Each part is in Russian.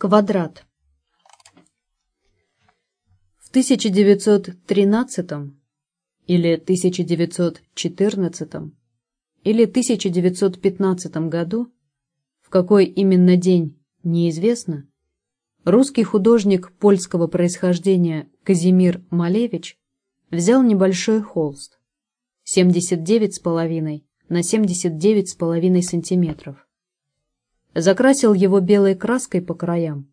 Квадрат. В 1913 или 1914 или 1915 году, в какой именно день, неизвестно, русский художник польского происхождения Казимир Малевич взял небольшой холст 79,5 на 79,5 сантиметров закрасил его белой краской по краям,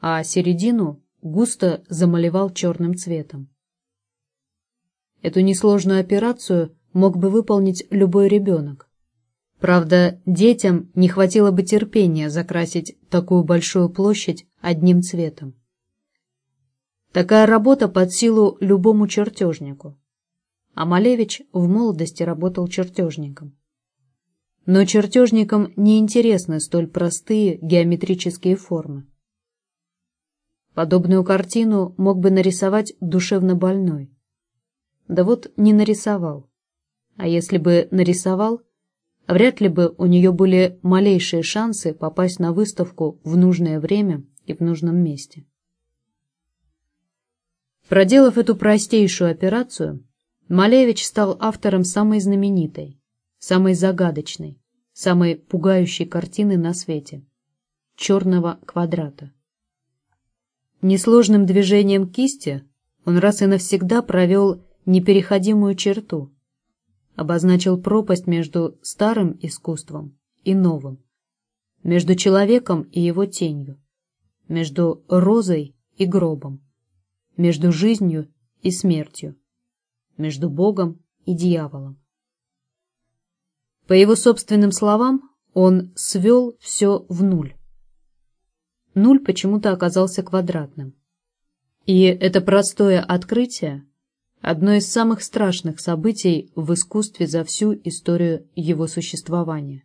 а середину густо замалевал черным цветом. Эту несложную операцию мог бы выполнить любой ребенок. Правда, детям не хватило бы терпения закрасить такую большую площадь одним цветом. Такая работа под силу любому чертежнику. А Малевич в молодости работал чертежником. Но чертежникам не интересны столь простые геометрические формы. Подобную картину мог бы нарисовать душевно больной. Да вот не нарисовал. А если бы нарисовал, вряд ли бы у нее были малейшие шансы попасть на выставку в нужное время и в нужном месте. Проделав эту простейшую операцию, Малевич стал автором самой знаменитой, самой загадочной, самой пугающей картины на свете — черного квадрата. Несложным движением кисти он раз и навсегда провел непереходимую черту, обозначил пропасть между старым искусством и новым, между человеком и его тенью, между розой и гробом, между жизнью и смертью, между Богом и дьяволом. По его собственным словам, он свел все в нуль. Нуль почему-то оказался квадратным. И это простое открытие – одно из самых страшных событий в искусстве за всю историю его существования.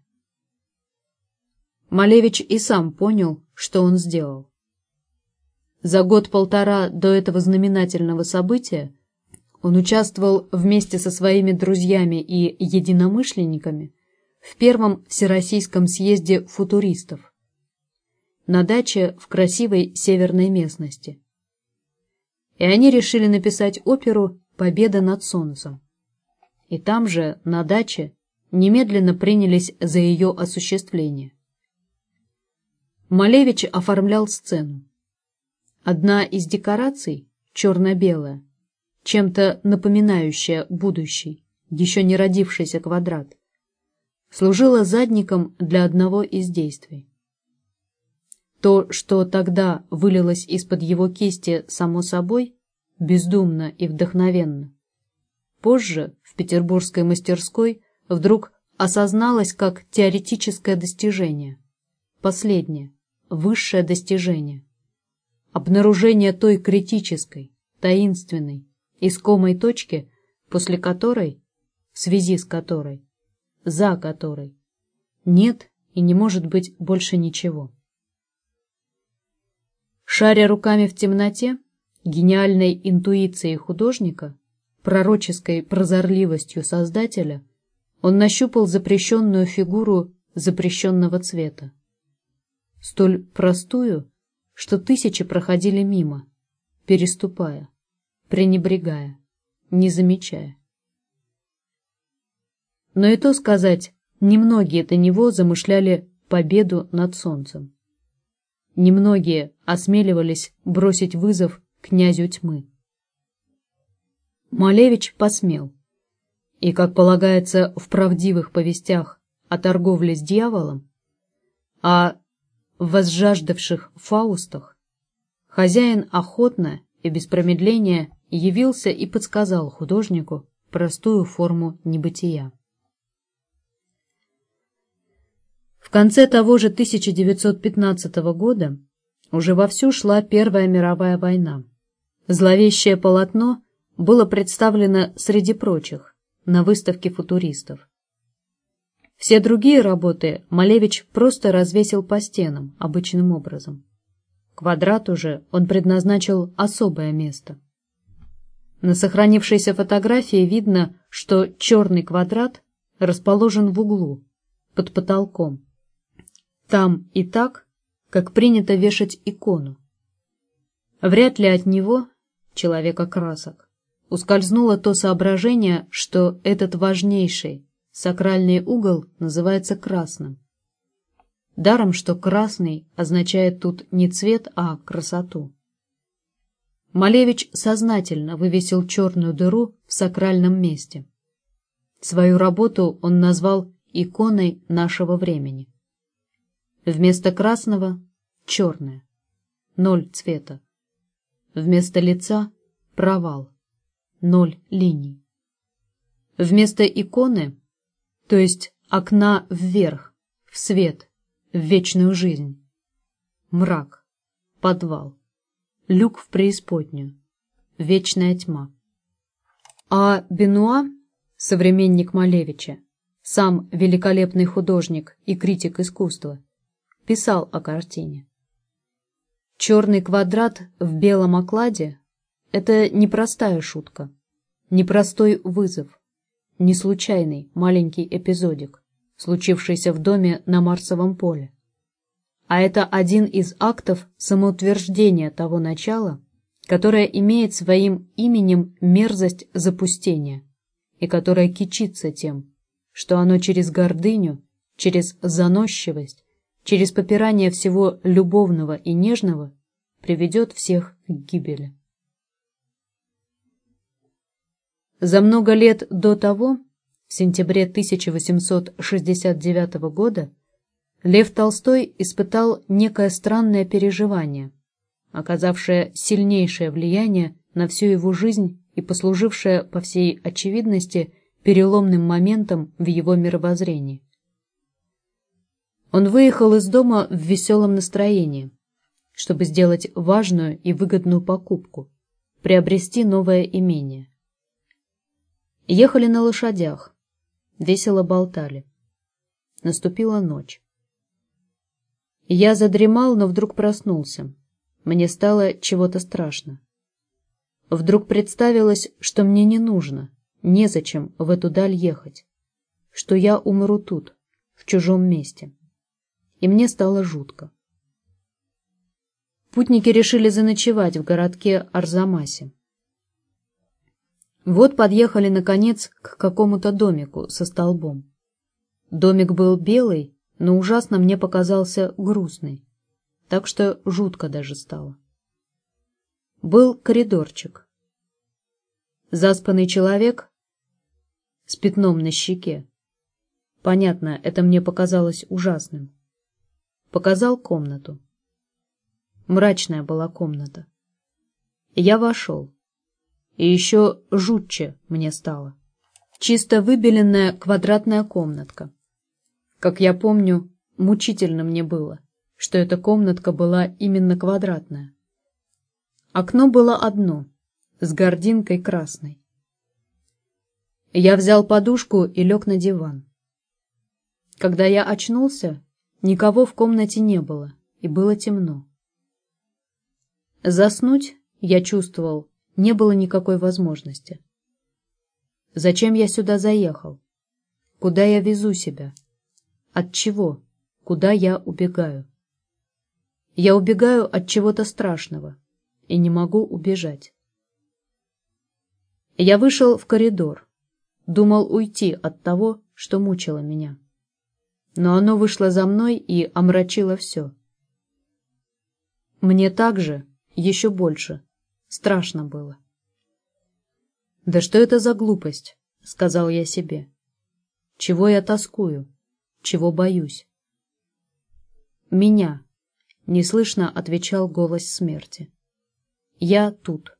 Малевич и сам понял, что он сделал. За год-полтора до этого знаменательного события он участвовал вместе со своими друзьями и единомышленниками в первом Всероссийском съезде футуристов на даче в красивой северной местности. И они решили написать оперу «Победа над солнцем». И там же, на даче, немедленно принялись за ее осуществление. Малевич оформлял сцену. Одна из декораций, черно-белая, чем-то напоминающая будущий, еще не родившийся квадрат, служила задником для одного из действий. То, что тогда вылилось из-под его кисти само собой, бездумно и вдохновенно, позже в петербургской мастерской вдруг осозналось как теоретическое достижение, последнее, высшее достижение, обнаружение той критической, таинственной, искомой точки, после которой, в связи с которой, за которой, нет и не может быть больше ничего. Шаря руками в темноте, гениальной интуицией художника, пророческой прозорливостью создателя, он нащупал запрещенную фигуру запрещенного цвета. Столь простую, что тысячи проходили мимо, переступая пренебрегая, не замечая. Но и то сказать, немногие до него замышляли победу над солнцем. Немногие осмеливались бросить вызов князю тьмы. Малевич посмел, и, как полагается в правдивых повестях о торговле с дьяволом, о возжаждавших фаустах, хозяин охотно и без промедления явился и подсказал художнику простую форму небытия. В конце того же 1915 года уже вовсю шла Первая мировая война. Зловещее полотно было представлено среди прочих на выставке футуристов. Все другие работы Малевич просто развесил по стенам обычным образом. Квадрату же он предназначил особое место – на сохранившейся фотографии видно, что черный квадрат расположен в углу, под потолком. Там и так, как принято вешать икону. Вряд ли от него, человека красок, ускользнуло то соображение, что этот важнейший, сакральный угол называется красным. Даром, что красный означает тут не цвет, а красоту. Малевич сознательно вывесил черную дыру в сакральном месте. Свою работу он назвал иконой нашего времени. Вместо красного — черное, ноль цвета. Вместо лица — провал, ноль линий. Вместо иконы, то есть окна вверх, в свет, в вечную жизнь, мрак, подвал, люк в преисподнюю, вечная тьма. А Бенуа, современник Малевича, сам великолепный художник и критик искусства, писал о картине. Черный квадрат в белом окладе — это непростая шутка, непростой вызов, не случайный маленький эпизодик, случившийся в доме на Марсовом поле. А это один из актов самоутверждения того начала, которое имеет своим именем мерзость запустения и которое кичится тем, что оно через гордыню, через заносчивость, через попирание всего любовного и нежного приведет всех к гибели. За много лет до того, в сентябре 1869 года, Лев Толстой испытал некое странное переживание, оказавшее сильнейшее влияние на всю его жизнь и послужившее, по всей очевидности, переломным моментом в его мировоззрении. Он выехал из дома в веселом настроении, чтобы сделать важную и выгодную покупку, приобрести новое имение. Ехали на лошадях, весело болтали. Наступила ночь. Я задремал, но вдруг проснулся. Мне стало чего-то страшно. Вдруг представилось, что мне не нужно, незачем в эту даль ехать, что я умру тут, в чужом месте и мне стало жутко. Путники решили заночевать в городке Арзамасе. Вот подъехали, наконец, к какому-то домику со столбом. Домик был белый, но ужасно мне показался грустный, так что жутко даже стало. Был коридорчик. Заспанный человек с пятном на щеке. Понятно, это мне показалось ужасным. Показал комнату. Мрачная была комната. Я вошел. И еще жутче мне стало. Чисто выбеленная квадратная комнатка. Как я помню, мучительно мне было, что эта комнатка была именно квадратная. Окно было одно, с гординкой красной. Я взял подушку и лег на диван. Когда я очнулся, Никого в комнате не было, и было темно. Заснуть, я чувствовал, не было никакой возможности. Зачем я сюда заехал? Куда я везу себя? От чего? Куда я убегаю? Я убегаю от чего-то страшного и не могу убежать. Я вышел в коридор, думал уйти от того, что мучило меня но оно вышло за мной и омрачило все. Мне также, еще больше, страшно было. «Да что это за глупость?» — сказал я себе. «Чего я тоскую? Чего боюсь?» «Меня», — неслышно отвечал голос смерти. «Я тут».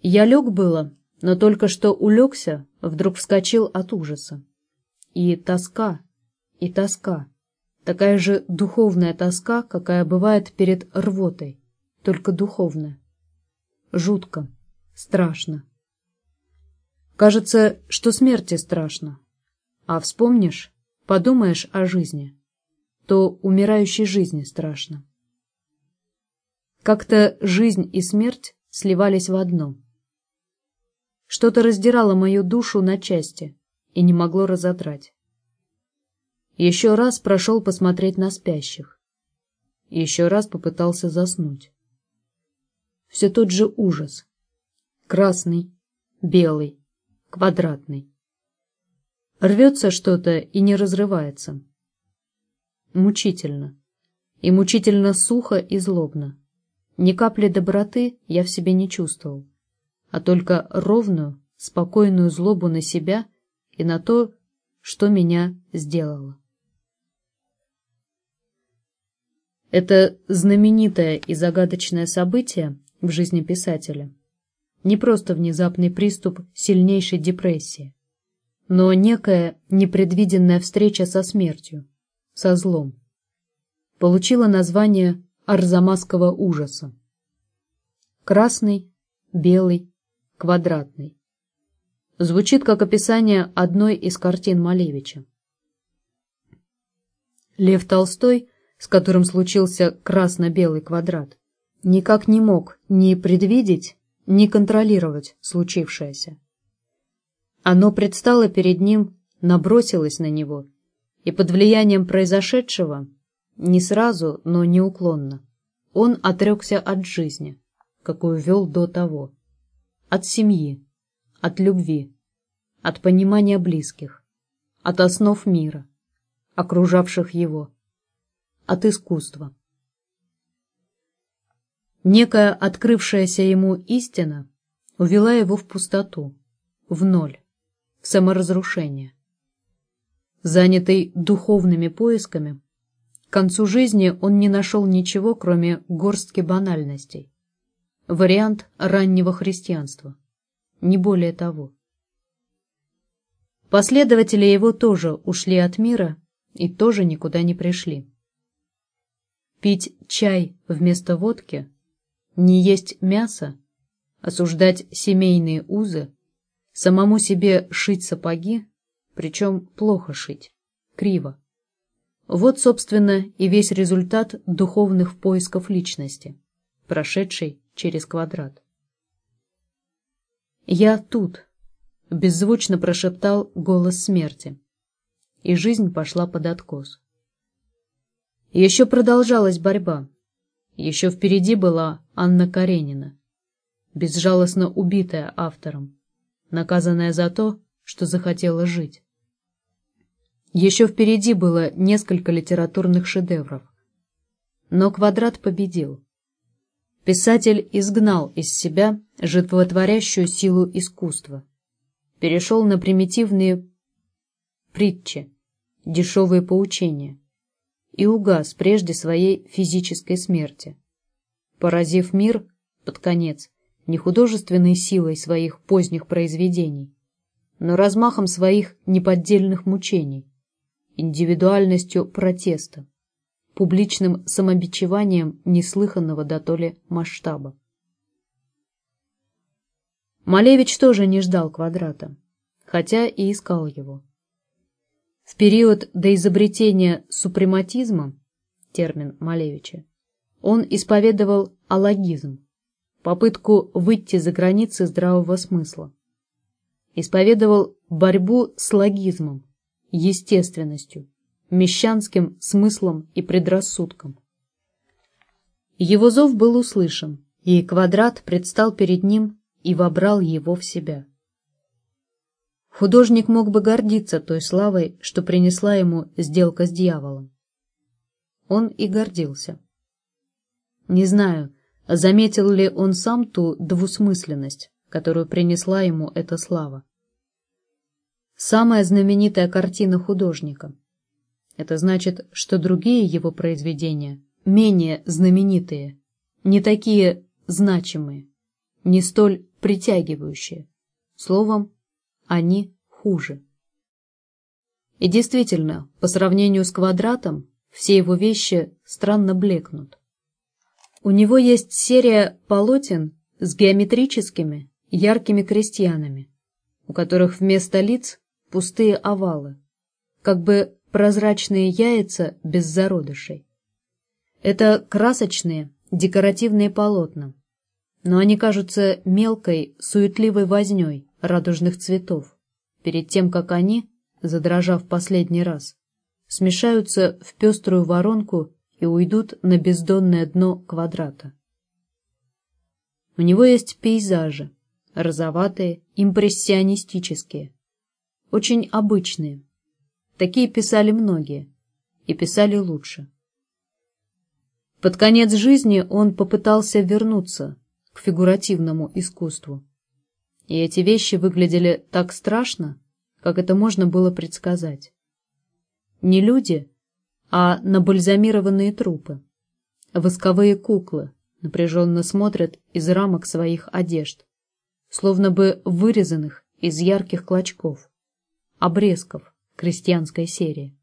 Я лег было, но только что улегся, вдруг вскочил от ужаса. И тоска, и тоска. Такая же духовная тоска, какая бывает перед рвотой, только духовная. Жутко, страшно. Кажется, что смерти страшно. А вспомнишь, подумаешь о жизни, то умирающей жизни страшно. Как-то жизнь и смерть сливались в одно. Что-то раздирало мою душу на части, и не могло разодрать. Еще раз прошел посмотреть на спящих. Еще раз попытался заснуть. Все тот же ужас. Красный, белый, квадратный. Рвется что-то и не разрывается. Мучительно. И мучительно сухо и злобно. Ни капли доброты я в себе не чувствовал, а только ровную, спокойную злобу на себя и на то, что меня сделало. Это знаменитое и загадочное событие в жизни писателя не просто внезапный приступ сильнейшей депрессии, но некая непредвиденная встреча со смертью, со злом. Получила название арзамасского ужаса. Красный, белый, квадратный. Звучит как описание одной из картин Малевича. Лев Толстой, с которым случился красно-белый квадрат, никак не мог ни предвидеть, ни контролировать случившееся. Оно предстало перед ним, набросилось на него, и под влиянием произошедшего, не сразу, но неуклонно, он отрекся от жизни, какую вел до того, от семьи, от любви, от понимания близких, от основ мира, окружавших его, от искусства. Некая открывшаяся ему истина увела его в пустоту, в ноль, в саморазрушение. Занятый духовными поисками, к концу жизни он не нашел ничего, кроме горстки банальностей. Вариант раннего христианства не более того. Последователи его тоже ушли от мира и тоже никуда не пришли. Пить чай вместо водки, не есть мясо, осуждать семейные узы, самому себе шить сапоги, причем плохо шить, криво. Вот, собственно, и весь результат духовных поисков личности, прошедший через квадрат. «Я тут», — беззвучно прошептал голос смерти. И жизнь пошла под откос. Еще продолжалась борьба. Еще впереди была Анна Каренина, безжалостно убитая автором, наказанная за то, что захотела жить. Еще впереди было несколько литературных шедевров. Но квадрат победил. Писатель изгнал из себя животворящую силу искусства, перешел на примитивные притчи, дешевые поучения и угас прежде своей физической смерти, поразив мир под конец не художественной силой своих поздних произведений, но размахом своих неподдельных мучений, индивидуальностью протеста публичным самобичеванием неслыханного дотоле масштаба. Малевич тоже не ждал квадрата, хотя и искал его. В период до изобретения супрематизма, термин Малевича, он исповедовал алогизм, попытку выйти за границы здравого смысла. Исповедовал борьбу с логизмом, естественностью, мещанским смыслом и предрассудком. Его зов был услышан, и квадрат предстал перед ним и вобрал его в себя. Художник мог бы гордиться той славой, что принесла ему сделка с дьяволом. Он и гордился. Не знаю, заметил ли он сам ту двусмысленность, которую принесла ему эта слава. Самая знаменитая картина художника — это значит, что другие его произведения менее знаменитые, не такие значимые, не столь притягивающие. Словом, они хуже. И действительно, по сравнению с квадратом, все его вещи странно блекнут. У него есть серия полотен с геометрическими, яркими крестьянами, у которых вместо лиц пустые овалы, как бы прозрачные яйца без зародышей. Это красочные, декоративные полотна, но они кажутся мелкой, суетливой возней радужных цветов перед тем, как они, задрожав последний раз, смешаются в пеструю воронку и уйдут на бездонное дно квадрата. У него есть пейзажи, розоватые, импрессионистические, очень обычные. Такие писали многие, и писали лучше. Под конец жизни он попытался вернуться к фигуративному искусству. И эти вещи выглядели так страшно, как это можно было предсказать. Не люди, а набальзамированные трупы. Восковые куклы напряженно смотрят из рамок своих одежд, словно бы вырезанных из ярких клочков, обрезков крестьянской серии.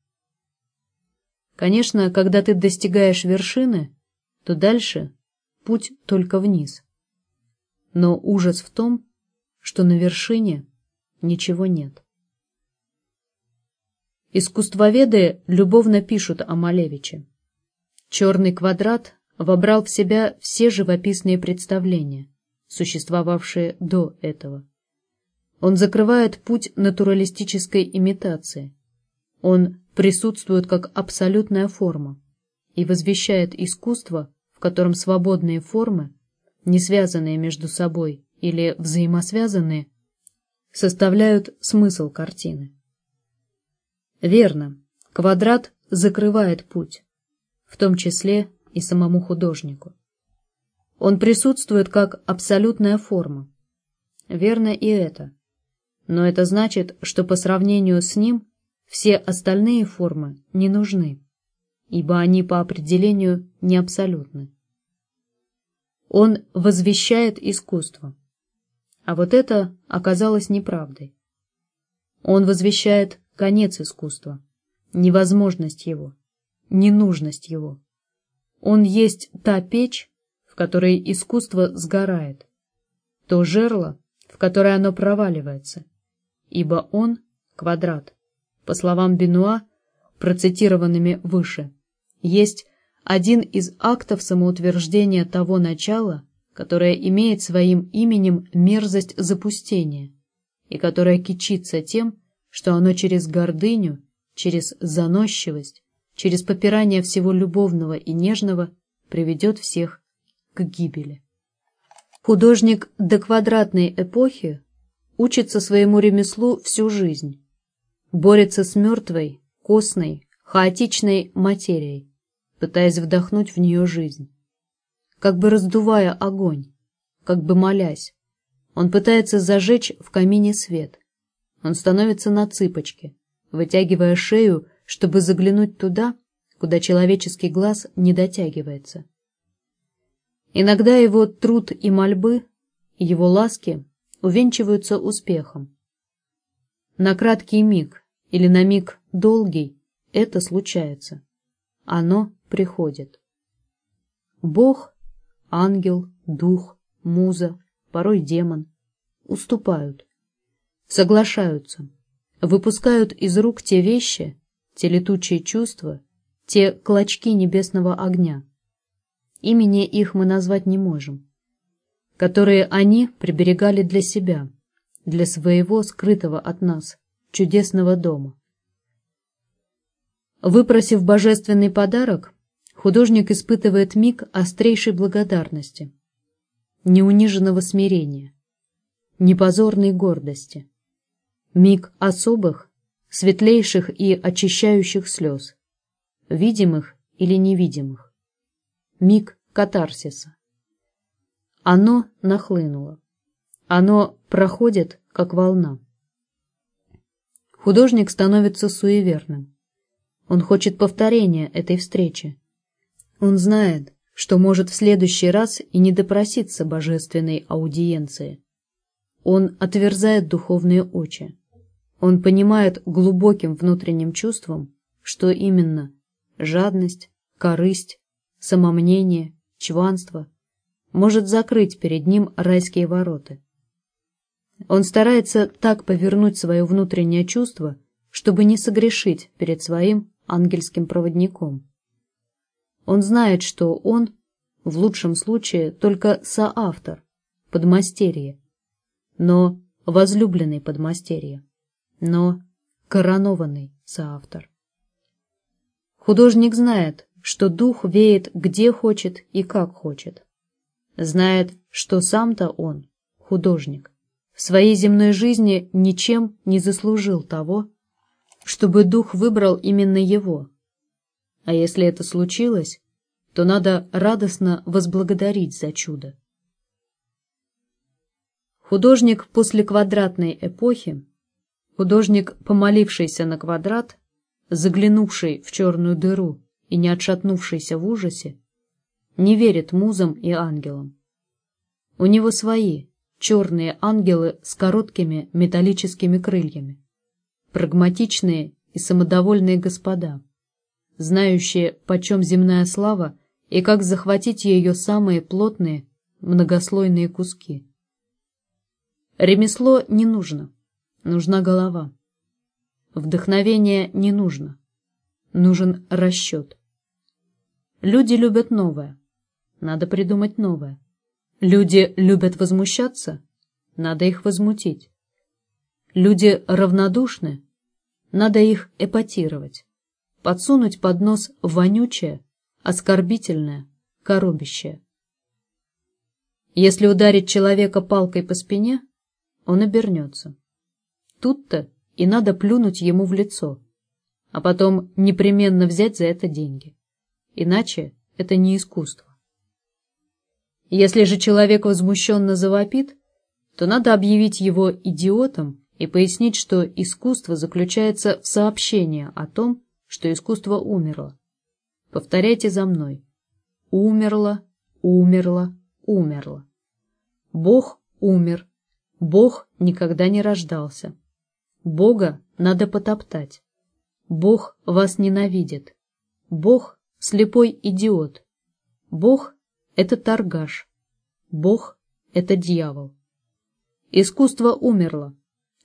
Конечно, когда ты достигаешь вершины, то дальше путь только вниз. Но ужас в том, что на вершине ничего нет. Искусствоведы любовно пишут о Малевиче. Черный квадрат вобрал в себя все живописные представления, существовавшие до этого. Он закрывает путь натуралистической имитации. Он присутствует как абсолютная форма и возвещает искусство, в котором свободные формы, не связанные между собой или взаимосвязанные, составляют смысл картины. Верно, квадрат закрывает путь, в том числе и самому художнику. Он присутствует как абсолютная форма. Верно и это. Но это значит, что по сравнению с ним все остальные формы не нужны, ибо они по определению не абсолютны. Он возвещает искусство. А вот это оказалось неправдой. Он возвещает конец искусства, невозможность его, ненужность его. Он есть та печь, в которой искусство сгорает, то жерло, в которое оно проваливается, ибо он — квадрат, по словам Бенуа, процитированными выше, есть один из актов самоутверждения того начала, которое имеет своим именем мерзость запустения и которое кичится тем, что оно через гордыню, через заносчивость, через попирание всего любовного и нежного приведет всех к гибели. Художник до квадратной эпохи учится своему ремеслу всю жизнь, борется с мертвой, костной, хаотичной материей, пытаясь вдохнуть в нее жизнь. Как бы раздувая огонь, как бы молясь, он пытается зажечь в камине свет. Он становится на цыпочки, вытягивая шею, чтобы заглянуть туда, куда человеческий глаз не дотягивается. Иногда его труд и мольбы, его ласки увенчиваются успехом. На краткий миг или на миг долгий, это случается. Оно приходит. Бог, ангел, дух, муза, порой демон уступают, соглашаются, выпускают из рук те вещи, те летучие чувства, те клочки небесного огня. Имени их мы назвать не можем, которые они приберегали для себя, для своего скрытого от нас чудесного дома. Выпросив божественный подарок, художник испытывает миг острейшей благодарности, неуниженного смирения, непозорной гордости, миг особых, светлейших и очищающих слез, видимых или невидимых, миг катарсиса. Оно нахлынуло, оно проходит, как волна. Художник становится суеверным. Он хочет повторения этой встречи. Он знает, что может в следующий раз и не допроситься божественной аудиенции. Он отверзает духовные очи. Он понимает глубоким внутренним чувством, что именно жадность, корысть, самомнение, чванство может закрыть перед ним райские ворота. Он старается так повернуть свое внутреннее чувство, чтобы не согрешить перед своим ангельским проводником. Он знает, что он, в лучшем случае, только соавтор, подмастерье, но возлюбленный подмастерье, но коронованный соавтор. Художник знает, что дух веет где хочет и как хочет. Знает, что сам-то он, художник, в своей земной жизни ничем не заслужил того, чтобы дух выбрал именно его. А если это случилось, то надо радостно возблагодарить за чудо. Художник после квадратной эпохи, художник, помолившийся на квадрат, заглянувший в черную дыру и не отшатнувшийся в ужасе, не верит музам и ангелам. У него свои, черные ангелы с короткими металлическими крыльями, прагматичные и самодовольные господа, знающие, почем земная слава и как захватить ее самые плотные, многослойные куски. Ремесло не нужно, нужна голова. Вдохновение не нужно, нужен расчет. Люди любят новое, надо придумать новое. Люди любят возмущаться, надо их возмутить. Люди равнодушны, надо их эпатировать, подсунуть под нос вонючее, оскорбительное, коробящее. Если ударить человека палкой по спине, он обернется. Тут-то и надо плюнуть ему в лицо, а потом непременно взять за это деньги. Иначе это не искусство. Если же человек возмущенно завопит, то надо объявить его идиотом и пояснить, что искусство заключается в сообщении о том, что искусство умерло. Повторяйте за мной. Умерло, умерло, умерло. Бог умер. Бог никогда не рождался. Бога надо потоптать. Бог вас ненавидит. Бог — слепой идиот. Бог — это торгаш. Бог — это дьявол. Искусство умерло.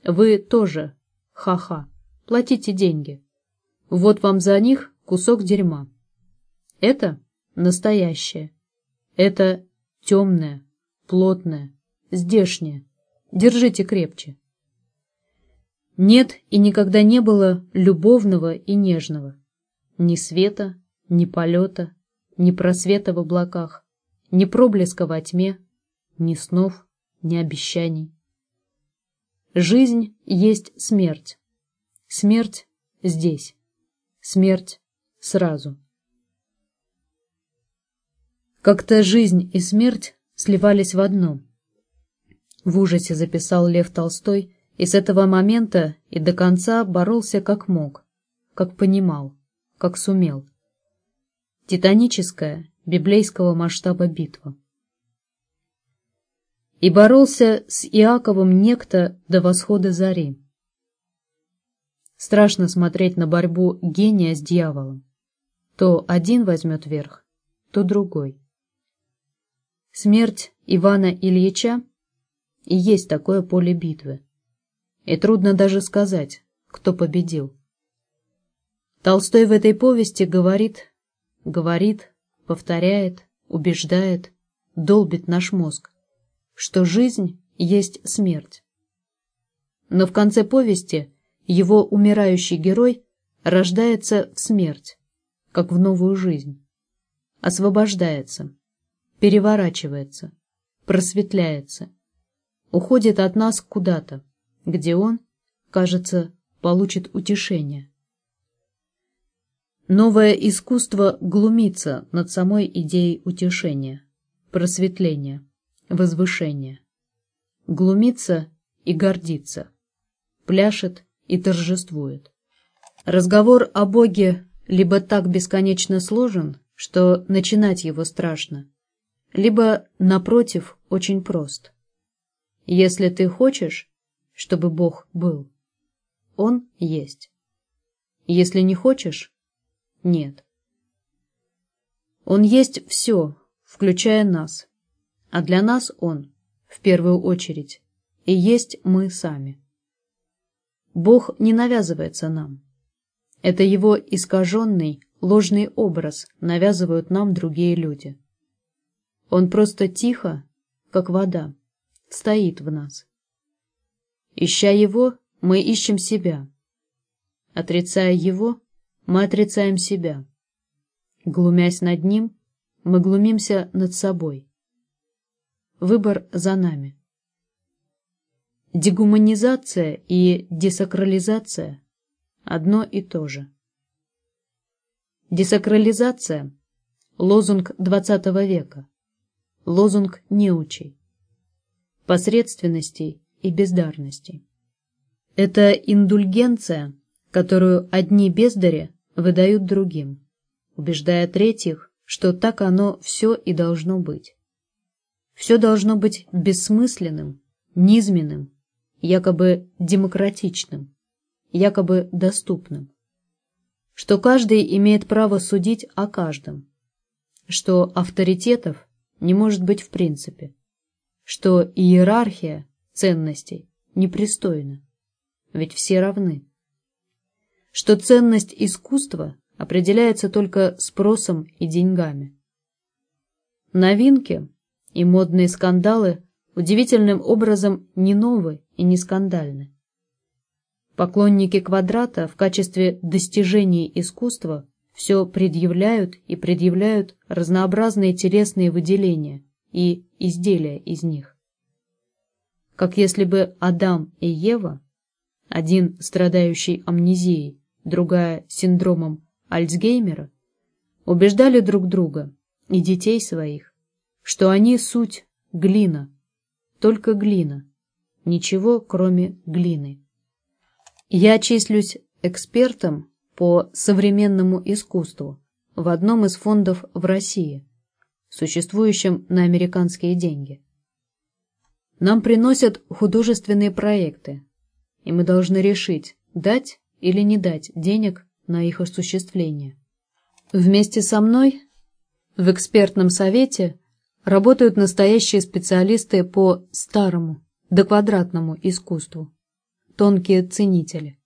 Вы тоже. Ха-ха. Платите деньги. Вот вам за них кусок дерьма. Это настоящее. Это темное, плотное, здешнее. Держите крепче. Нет и никогда не было любовного и нежного. Ни света, ни полета, ни просвета в облаках, ни проблеска во тьме, ни снов, ни обещаний. Жизнь есть смерть. Смерть здесь. Смерть сразу. Как-то жизнь и смерть сливались в одно. В ужасе записал Лев Толстой, и с этого момента и до конца боролся как мог, как понимал, как сумел. Титаническая, библейского масштаба битва и боролся с Иаковом некто до восхода зари. Страшно смотреть на борьбу гения с дьяволом. То один возьмет верх, то другой. Смерть Ивана Ильича и есть такое поле битвы. И трудно даже сказать, кто победил. Толстой в этой повести говорит, говорит, повторяет, убеждает, долбит наш мозг что жизнь есть смерть. Но в конце повести его умирающий герой рождается в смерть, как в новую жизнь, освобождается, переворачивается, просветляется, уходит от нас куда-то, где он, кажется, получит утешение. Новое искусство глумится над самой идеей утешения, просветления возвышение. Глумится и гордится, пляшет и торжествует. Разговор о Боге либо так бесконечно сложен, что начинать его страшно, либо, напротив, очень прост. Если ты хочешь, чтобы Бог был, Он есть. Если не хочешь, нет. Он есть все, включая нас а для нас Он, в первую очередь, и есть мы сами. Бог не навязывается нам. Это Его искаженный, ложный образ навязывают нам другие люди. Он просто тихо, как вода, стоит в нас. Ища Его, мы ищем себя. Отрицая Его, мы отрицаем себя. Глумясь над ним, мы глумимся над собой. Выбор за нами. Дегуманизация и десакрализация – одно и то же. Десакрализация – лозунг XX века, лозунг неучей, посредственностей и бездарностей. Это индульгенция, которую одни бездари выдают другим, убеждая третьих, что так оно все и должно быть. Все должно быть бессмысленным, низменным, якобы демократичным, якобы доступным, что каждый имеет право судить о каждом, что авторитетов не может быть в принципе, что иерархия ценностей непристойна, ведь все равны, что ценность искусства определяется только спросом и деньгами. Новинки и модные скандалы удивительным образом не новые и не скандальны. Поклонники квадрата в качестве достижений искусства все предъявляют и предъявляют разнообразные телесные выделения и изделия из них. Как если бы Адам и Ева, один страдающий амнезией, другая синдромом Альцгеймера, убеждали друг друга и детей своих, что они суть глина, только глина, ничего кроме глины. Я числюсь экспертом по современному искусству в одном из фондов в России, существующем на американские деньги. Нам приносят художественные проекты, и мы должны решить, дать или не дать денег на их осуществление. Вместе со мной в экспертном совете работают настоящие специалисты по старому, доквадратному искусству, тонкие ценители.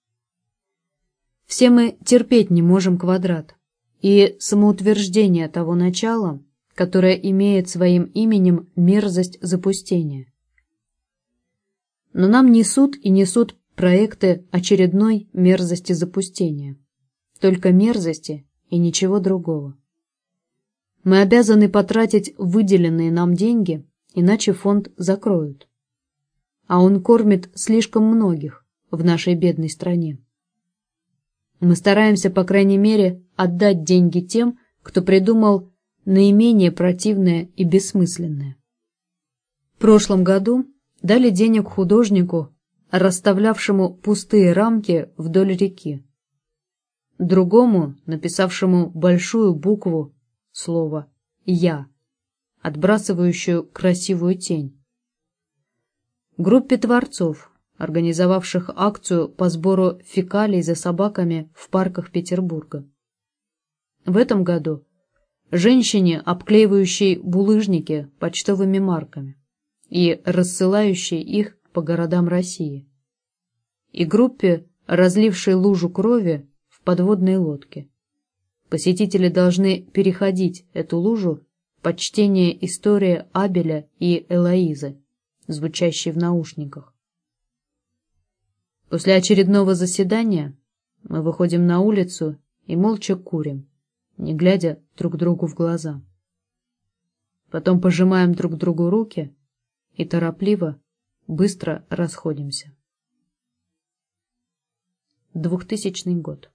Все мы терпеть не можем квадрат, и самоутверждение того начала, которое имеет своим именем мерзость запустения. Но нам несут и несут проекты очередной мерзости запустения. Только мерзости и ничего другого. Мы обязаны потратить выделенные нам деньги, иначе фонд закроют. А он кормит слишком многих в нашей бедной стране. Мы стараемся, по крайней мере, отдать деньги тем, кто придумал наименее противное и бессмысленное. В прошлом году дали денег художнику, расставлявшему пустые рамки вдоль реки. Другому, написавшему большую букву слово «я», отбрасывающую красивую тень. Группе творцов, организовавших акцию по сбору фекалий за собаками в парках Петербурга. В этом году женщине, обклеивающей булыжники почтовыми марками и рассылающей их по городам России. И группе, разлившей лужу крови в подводной лодке. Посетители должны переходить эту лужу под чтение истории Абеля и Элоизы, звучащей в наушниках. После очередного заседания мы выходим на улицу и молча курим, не глядя друг другу в глаза. Потом пожимаем друг другу руки и торопливо, быстро расходимся. Двухтысячный год.